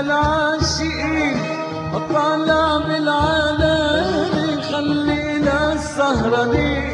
العاشقين وطالع بالعالم خلينا السهرانين.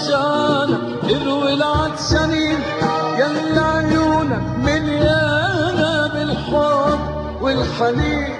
عطشانة اروي العطشانين يلا عيونك مليانة بالحب والحنين.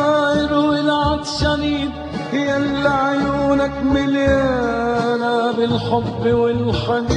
عطشانين يلا عيونك مليانة بالحب والحنين.